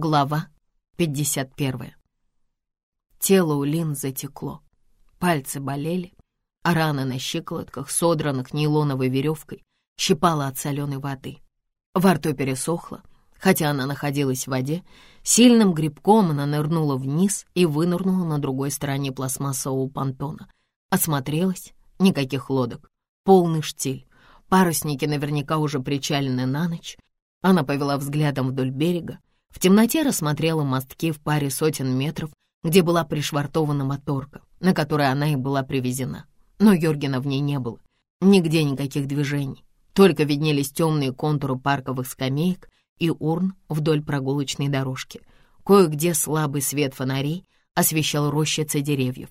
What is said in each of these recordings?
Глава 51. Тело у Лин затекло. Пальцы болели, а рана на щиколотках, содранных нейлоновой веревкой, щипала от соленой воды. Во рту пересохло, хотя она находилась в воде. Сильным грибком она нырнула вниз и вынырнула на другой стороне пластмассового понтона. Осмотрелась, никаких лодок, полный штиль. Парусники наверняка уже причалены на ночь. Она повела взглядом вдоль берега, в темноте рассмотрела мостки в паре сотен метров, где была пришвартована моторка, на которой она и была привезена. Но Йоргена в ней не было. Нигде никаких движений. Только виднелись темные контуры парковых скамеек и урн вдоль прогулочной дорожки. Кое-где слабый свет фонарей освещал рощицы деревьев.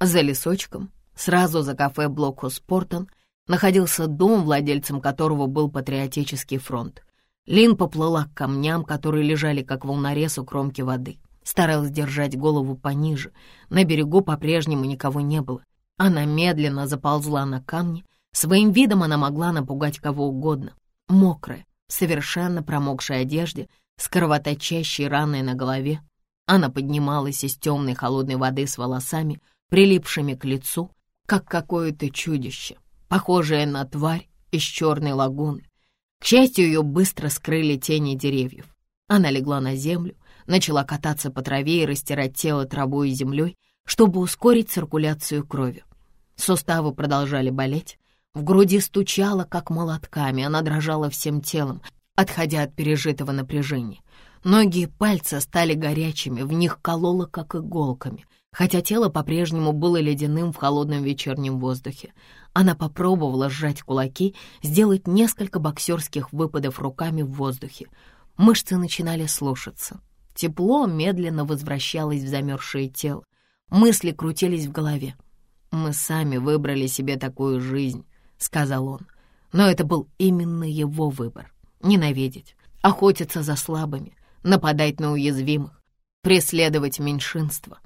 За лесочком, сразу за кафе Блокхус Спортон, находился дом, владельцем которого был Патриотический фронт. Лин поплыла к камням, которые лежали как волнорез у кромки воды. Старалась держать голову пониже. На берегу по-прежнему никого не было. Она медленно заползла на камни. Своим видом она могла напугать кого угодно. Мокрая, совершенно промокшей одежде, с кровоточащей раной на голове. Она поднималась из темной холодной воды с волосами, прилипшими к лицу, как какое-то чудище, похожее на тварь из черной лагуны. К счастью, ее быстро скрыли тени деревьев. Она легла на землю, начала кататься по траве и растирать тело травой и землей, чтобы ускорить циркуляцию крови. Суставы продолжали болеть, в груди стучало, как молотками, она дрожала всем телом, отходя от пережитого напряжения. Ноги и пальцы стали горячими, в них кололо, как иголками, хотя тело по-прежнему было ледяным в холодном вечернем воздухе. Она попробовала сжать кулаки, сделать несколько боксерских выпадов руками в воздухе. Мышцы начинали слушаться. Тепло медленно возвращалось в замерзшее тело. Мысли крутились в голове. «Мы сами выбрали себе такую жизнь», — сказал он. Но это был именно его выбор. Ненавидеть, охотиться за слабыми, нападать на уязвимых, преследовать меньшинство.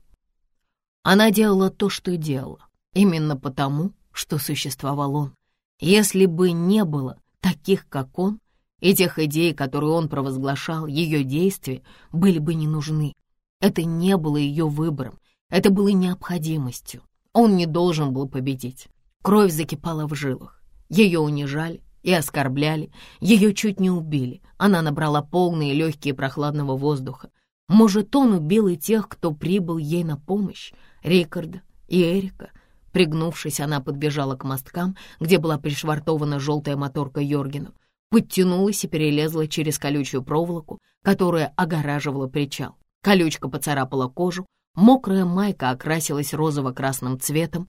Она делала то, что делала, именно потому, что существовал он. Если бы не было таких, как он, и тех идей, которые он провозглашал, ее действия были бы не нужны. Это не было ее выбором, это было необходимостью. Он не должен был победить. Кровь закипала в жилах. Ее унижали и оскорбляли, ее чуть не убили. Она набрала полные легкие прохладного воздуха. Может, он убил и тех, кто прибыл ей на помощь, Рикарда и Эрика — Пригнувшись, она подбежала к мосткам, где была пришвартована желтая моторка Йоргена, подтянулась и перелезла через колючую проволоку, которая огораживала причал. Колючка поцарапала кожу, мокрая майка окрасилась розово-красным цветом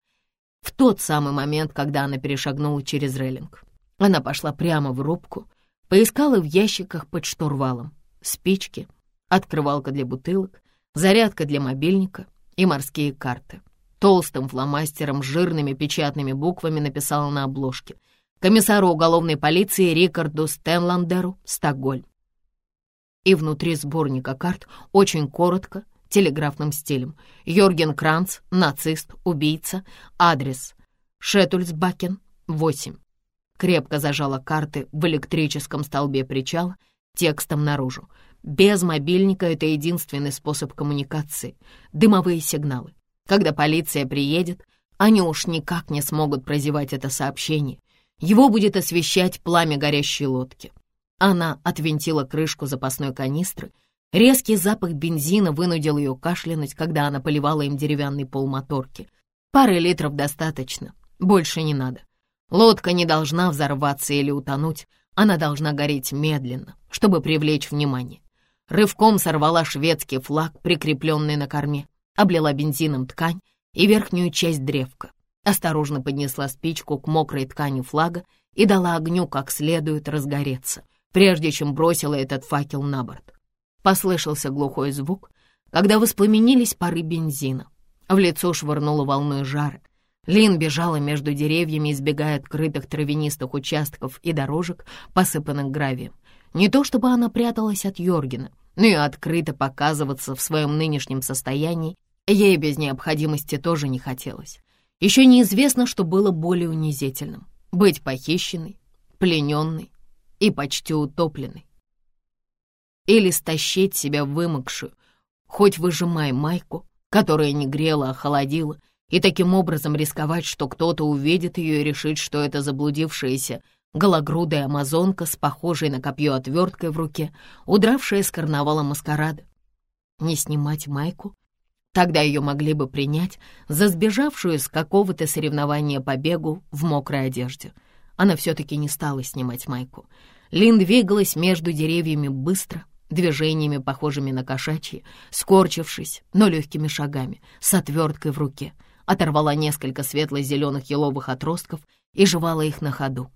в тот самый момент, когда она перешагнула через рейлинг. Она пошла прямо в рубку, поискала в ящиках под штурвалом спички, открывалка для бутылок, зарядка для мобильника и морские карты. Толстым фломастером с жирными печатными буквами написала на обложке «Комиссару уголовной полиции Рикарду Стенландеру, Стокгольм». И внутри сборника карт очень коротко, телеграфным стилем. Йорген Кранц, нацист, убийца, адрес Шетульсбакен, 8. Крепко зажала карты в электрическом столбе причала текстом наружу. Без мобильника это единственный способ коммуникации. Дымовые сигналы. Когда полиция приедет, они уж никак не смогут прозевать это сообщение. Его будет освещать пламя горящей лодки. Она отвинтила крышку запасной канистры. Резкий запах бензина вынудил ее кашлянуть, когда она поливала им деревянный пол моторки. Пары литров достаточно, больше не надо. Лодка не должна взорваться или утонуть, она должна гореть медленно, чтобы привлечь внимание. Рывком сорвала шведский флаг, прикрепленный на корме облила бензином ткань и верхнюю часть древка, осторожно поднесла спичку к мокрой ткани флага и дала огню как следует разгореться, прежде чем бросила этот факел на борт. Послышался глухой звук, когда воспламенились пары бензина. В лицо швырнуло волной жара. Лин бежала между деревьями, избегая открытых травянистых участков и дорожек, посыпанных гравием. Не то чтобы она пряталась от Йоргена, но и открыто показываться в своем нынешнем состоянии ей без необходимости тоже не хотелось. Еще неизвестно, что было более унизительным — быть похищенной, плененной и почти утопленной. или стащить себя вымокшую, хоть выжимай майку, которая не грела, а холодила, и таким образом рисковать, что кто-то увидит ее и решит, что это заблудившаяся гологрудая амазонка с похожей на копье отверткой в руке, удравшая с карнавала маскарада. Не снимать майку? Тогда ее могли бы принять за сбежавшую с какого-то соревнования по бегу в мокрой одежде. Она все-таки не стала снимать майку. Лин двигалась между деревьями быстро, движениями, похожими на кошачьи, скорчившись, но легкими шагами, с отверткой в руке. Оторвала несколько светло-зеленых еловых отростков и жевала их на ходу.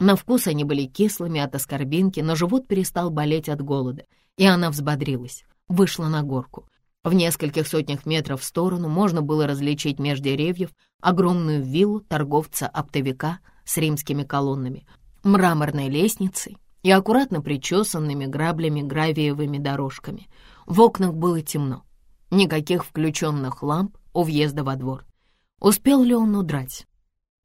На вкус они были кислыми от оскорбинки, но живот перестал болеть от голода, и она взбодрилась, вышла на горку. В нескольких сотнях метров в сторону можно было различить меж деревьев огромную виллу торговца-оптовика с римскими колоннами, мраморной лестницей и аккуратно причесанными граблями гравиевыми дорожками. В окнах было темно. Никаких включенных ламп у въезда во двор. Успел ли он удрать?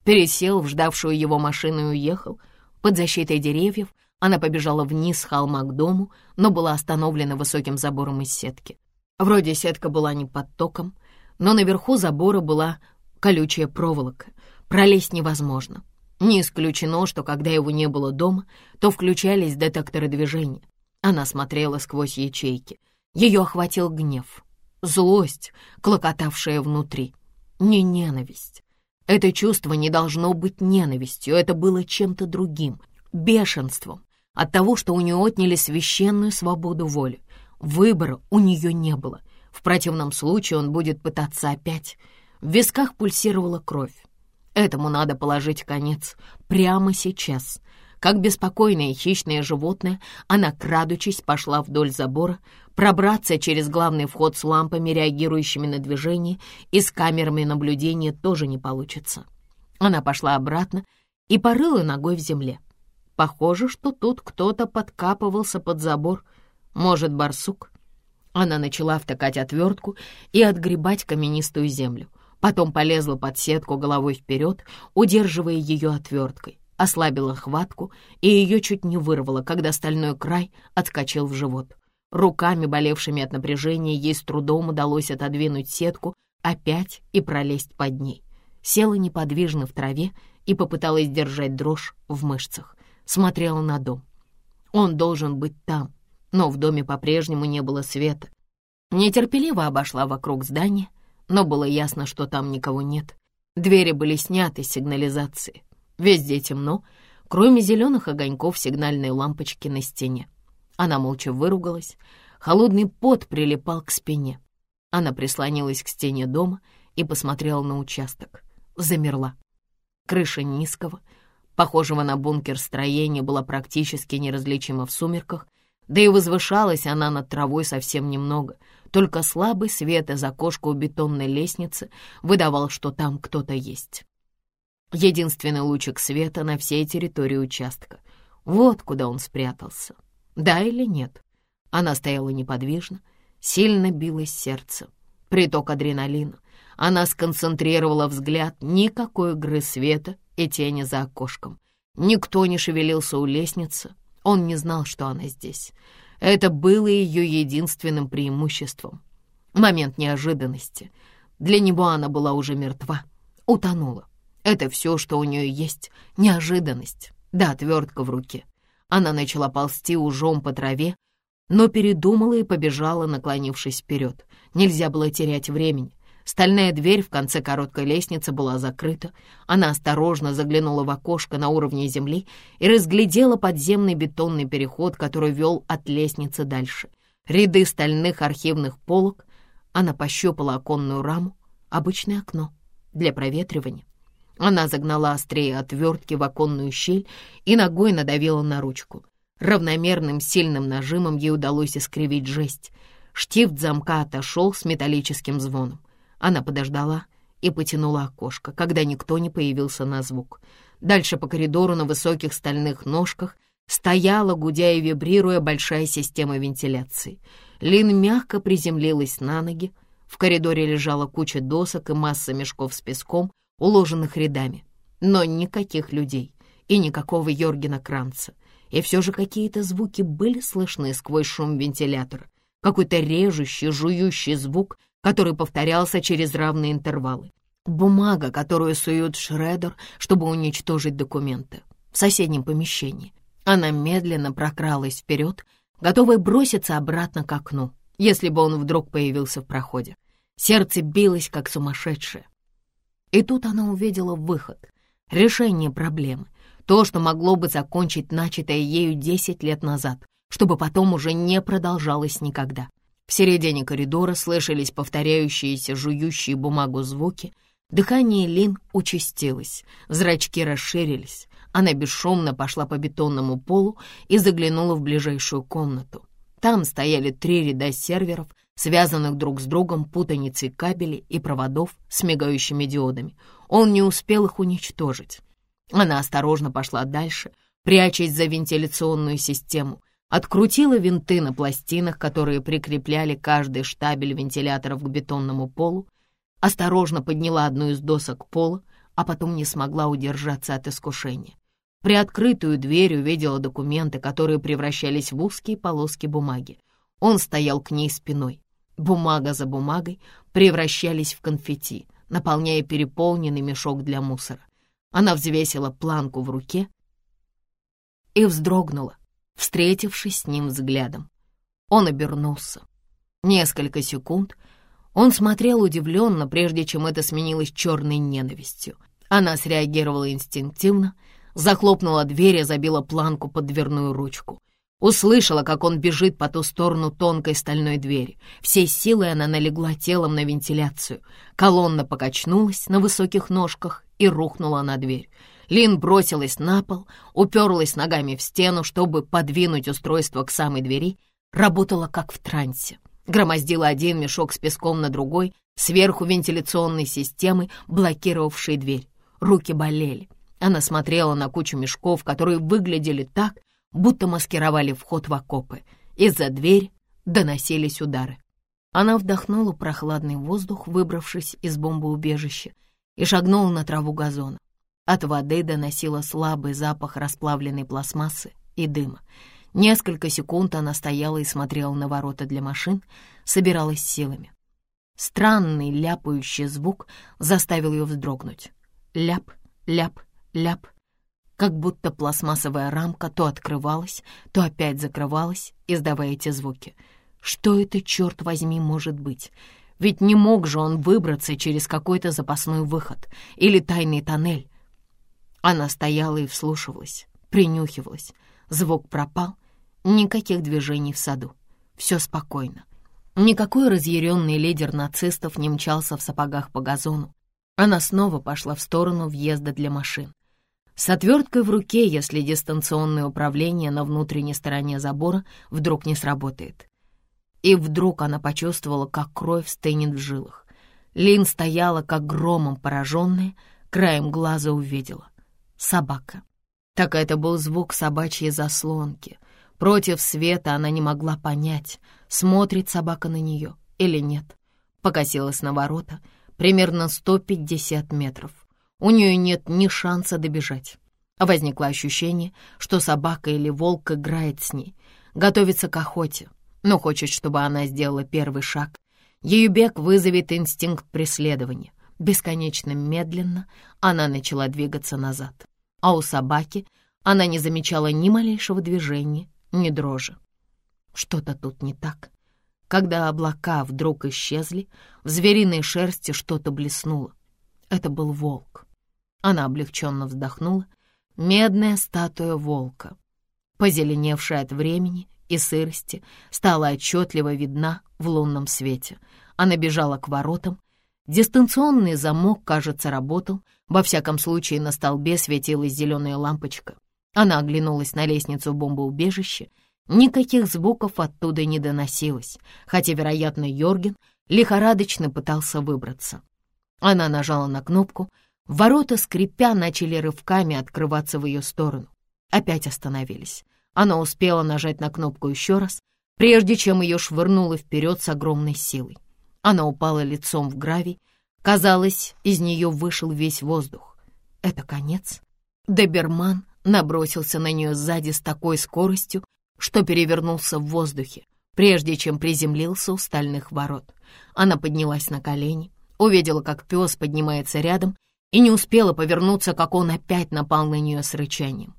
Пересел в ждавшую его машину и уехал. Под защитой деревьев она побежала вниз с холма к дому, но была остановлена высоким забором из сетки. Вроде сетка была не под током, но наверху забора была колючая проволока. Пролезть невозможно. Не исключено, что когда его не было дома, то включались детекторы движения. Она смотрела сквозь ячейки. Ее охватил гнев, злость, клокотавшая внутри, не ненависть. Это чувство не должно быть ненавистью, это было чем-то другим, бешенством от того, что у нее отняли священную свободу воли. Выбора у нее не было. В противном случае он будет пытаться опять. В висках пульсировала кровь. Этому надо положить конец прямо сейчас. Как беспокойное хищное животное, она, крадучись, пошла вдоль забора, Пробраться через главный вход с лампами, реагирующими на движение, и с камерами наблюдения тоже не получится. Она пошла обратно и порыла ногой в земле. Похоже, что тут кто-то подкапывался под забор. Может, барсук? Она начала втыкать отвертку и отгребать каменистую землю. Потом полезла под сетку головой вперед, удерживая ее отверткой. Ослабила хватку, и ее чуть не вырвало, когда стальной край отскочил в живот. Руками, болевшими от напряжения, ей с трудом удалось отодвинуть сетку опять и пролезть под ней. Села неподвижно в траве и попыталась держать дрожь в мышцах. Смотрела на дом. Он должен быть там, но в доме по-прежнему не было света. Нетерпеливо обошла вокруг здания, но было ясно, что там никого нет. Двери были сняты с сигнализации. Везде темно, кроме зеленых огоньков сигнальной лампочки на стене. Она молча выругалась. Холодный пот прилипал к спине. Она прислонилась к стене дома и посмотрела на участок. Замерла. Крыша низкого, похожего на бункер строения, была практически неразличима в сумерках, да и возвышалась она над травой совсем немного. Только слабый свет из окошка у бетонной лестницы выдавал, что там кто-то есть. Единственный лучик света на всей территории участка. Вот куда он спрятался. Да или нет? Она стояла неподвижно, сильно билось сердце. Приток адреналина. Она сконцентрировала взгляд, никакой игры света и тени за окошком. Никто не шевелился у лестницы, он не знал, что она здесь. Это было ее единственным преимуществом. Момент неожиданности. Для него она была уже мертва, утонула. Это все, что у нее есть, неожиданность, да отвертка в руке. Она начала ползти ужом по траве, но передумала и побежала, наклонившись вперед. Нельзя было терять времени. Стальная дверь в конце короткой лестницы была закрыта. Она осторожно заглянула в окошко на уровне земли и разглядела подземный бетонный переход, который вел от лестницы дальше. Ряды стальных архивных полок. Она пощупала оконную раму. Обычное окно для проветривания. Она загнала острее отвертки в оконную щель и ногой надавила на ручку. Равномерным сильным нажимом ей удалось искривить жесть. Штифт замка отошел с металлическим звоном. Она подождала и потянула окошко, когда никто не появился на звук. Дальше по коридору на высоких стальных ножках стояла, гудя и вибрируя, большая система вентиляции. Лин мягко приземлилась на ноги. В коридоре лежала куча досок и масса мешков с песком — уложенных рядами, но никаких людей и никакого Йоргена Кранца. И все же какие-то звуки были слышны сквозь шум вентилятора. Какой-то режущий, жующий звук, который повторялся через равные интервалы. Бумага, которую суют в шредер, чтобы уничтожить документы. В соседнем помещении. Она медленно прокралась вперед, готовая броситься обратно к окну, если бы он вдруг появился в проходе. Сердце билось, как сумасшедшее. И тут она увидела выход, решение проблемы, то, что могло бы закончить начатое ею десять лет назад, чтобы потом уже не продолжалось никогда. В середине коридора слышались повторяющиеся жующие бумагу звуки, дыхание Лин участилось, зрачки расширились, она бесшумно пошла по бетонному полу и заглянула в ближайшую комнату. Там стояли три ряда серверов, связанных друг с другом путаницей кабелей и проводов с мигающими диодами. Он не успел их уничтожить. Она осторожно пошла дальше, прячась за вентиляционную систему, открутила винты на пластинах, которые прикрепляли каждый штабель вентиляторов к бетонному полу, осторожно подняла одну из досок пола, а потом не смогла удержаться от искушения. Приоткрытую дверь увидела документы, которые превращались в узкие полоски бумаги. Он стоял к ней спиной. Бумага за бумагой превращались в конфетти, наполняя переполненный мешок для мусора. Она взвесила планку в руке и вздрогнула, встретившись с ним взглядом. Он обернулся. Несколько секунд он смотрел удивленно, прежде чем это сменилось черной ненавистью. Она среагировала инстинктивно — захлопнула дверь и забила планку под дверную ручку. Услышала, как он бежит по ту сторону тонкой стальной двери. Всей силой она налегла телом на вентиляцию. Колонна покачнулась на высоких ножках и рухнула на дверь. Лин бросилась на пол, уперлась ногами в стену, чтобы подвинуть устройство к самой двери, работала как в трансе. Громоздила один мешок с песком на другой, сверху вентиляционной системы, блокировавшей дверь. Руки болели. Она смотрела на кучу мешков, которые выглядели так, будто маскировали вход в окопы. Из-за двери доносились удары. Она вдохнула прохладный воздух, выбравшись из бомбоубежища, и шагнула на траву газона. От воды доносила слабый запах расплавленной пластмассы и дыма. Несколько секунд она стояла и смотрела на ворота для машин, собиралась силами. Странный ляпающий звук заставил ее вздрогнуть. Ляп, ляп, ляп, как будто пластмассовая рамка то открывалась, то опять закрывалась, издавая эти звуки. Что это, черт возьми, может быть? Ведь не мог же он выбраться через какой-то запасной выход или тайный тоннель. Она стояла и вслушивалась, принюхивалась. Звук пропал, никаких движений в саду. Все спокойно. Никакой разъяренный лидер нацистов не мчался в сапогах по газону. Она снова пошла в сторону въезда для машин с отверткой в руке, если дистанционное управление на внутренней стороне забора вдруг не сработает. И вдруг она почувствовала, как кровь стынет в жилах. Лин стояла, как громом пораженная, краем глаза увидела. Собака. Так это был звук собачьей заслонки. Против света она не могла понять, смотрит собака на нее или нет. Покосилась на ворота, примерно 150 метров у нее нет ни шанса добежать. Возникло ощущение, что собака или волк играет с ней, готовится к охоте, но хочет, чтобы она сделала первый шаг. Ее бег вызовет инстинкт преследования. Бесконечно медленно она начала двигаться назад. А у собаки она не замечала ни малейшего движения, ни дрожи. Что-то тут не так. Когда облака вдруг исчезли, в звериной шерсти что-то блеснуло. Это был волк. Она облегченно вздохнула. Медная статуя волка, позеленевшая от времени и сырости, стала отчетливо видна в лунном свете. Она бежала к воротам. Дистанционный замок, кажется, работал. Во всяком случае, на столбе светилась зеленая лампочка. Она оглянулась на лестницу бомбоубежища. Никаких звуков оттуда не доносилось, хотя, вероятно, Йорген лихорадочно пытался выбраться. Она нажала на кнопку — Ворота, скрипя, начали рывками открываться в ее сторону. Опять остановились. Она успела нажать на кнопку еще раз, прежде чем ее швырнуло вперед с огромной силой. Она упала лицом в гравий. Казалось, из нее вышел весь воздух. Это конец. Доберман набросился на нее сзади с такой скоростью, что перевернулся в воздухе, прежде чем приземлился у стальных ворот. Она поднялась на колени, увидела, как пес поднимается рядом, и не успела повернуться, как он опять напал на нее с рычанием.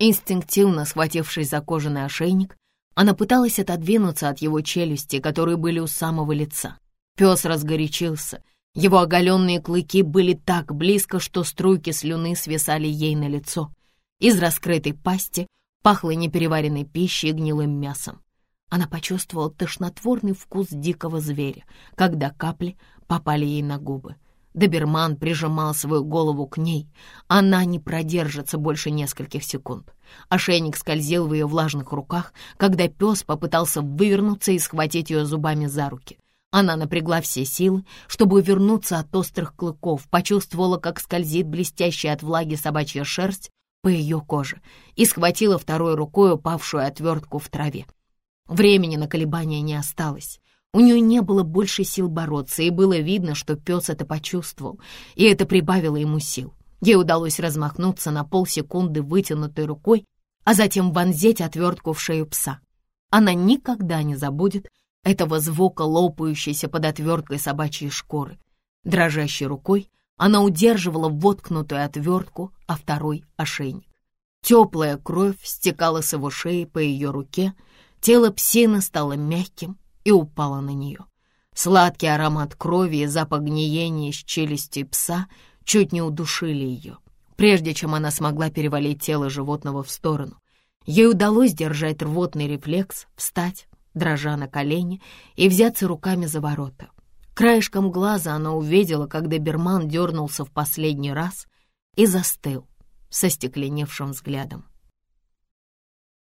Инстинктивно схватившись за кожаный ошейник, она пыталась отодвинуться от его челюсти, которые были у самого лица. Пес разгорячился. Его оголенные клыки были так близко, что струйки слюны свисали ей на лицо. Из раскрытой пасти пахло непереваренной пищей и гнилым мясом. Она почувствовала тошнотворный вкус дикого зверя, когда капли попали ей на губы. Доберман прижимал свою голову к ней. Она не продержится больше нескольких секунд. Ошейник скользил в ее влажных руках, когда пес попытался вывернуться и схватить ее зубами за руки. Она напрягла все силы, чтобы увернуться от острых клыков, почувствовала, как скользит блестящая от влаги собачья шерсть по ее коже и схватила второй рукой упавшую отвертку в траве. Времени на колебания не осталось. У нее не было больше сил бороться, и было видно, что пес это почувствовал, и это прибавило ему сил. Ей удалось размахнуться на полсекунды вытянутой рукой, а затем вонзить отвертку в шею пса. Она никогда не забудет этого звука лопающейся под отверткой собачьей шкуры. Дрожащей рукой она удерживала воткнутую отвертку, а второй — ошейник. Теплая кровь стекала с его шеи по ее руке, тело псины стало мягким и упало на нее. Сладкий аромат крови и запах гниения из челюсти пса чуть не удушили ее. Прежде чем она смогла перевалить тело животного в сторону, ей удалось держать рвотный рефлекс, встать, дрожа на колени, и взяться руками за ворота. Краешком глаза она увидела, как доберман дернулся в последний раз и застыл со стекленевшим взглядом.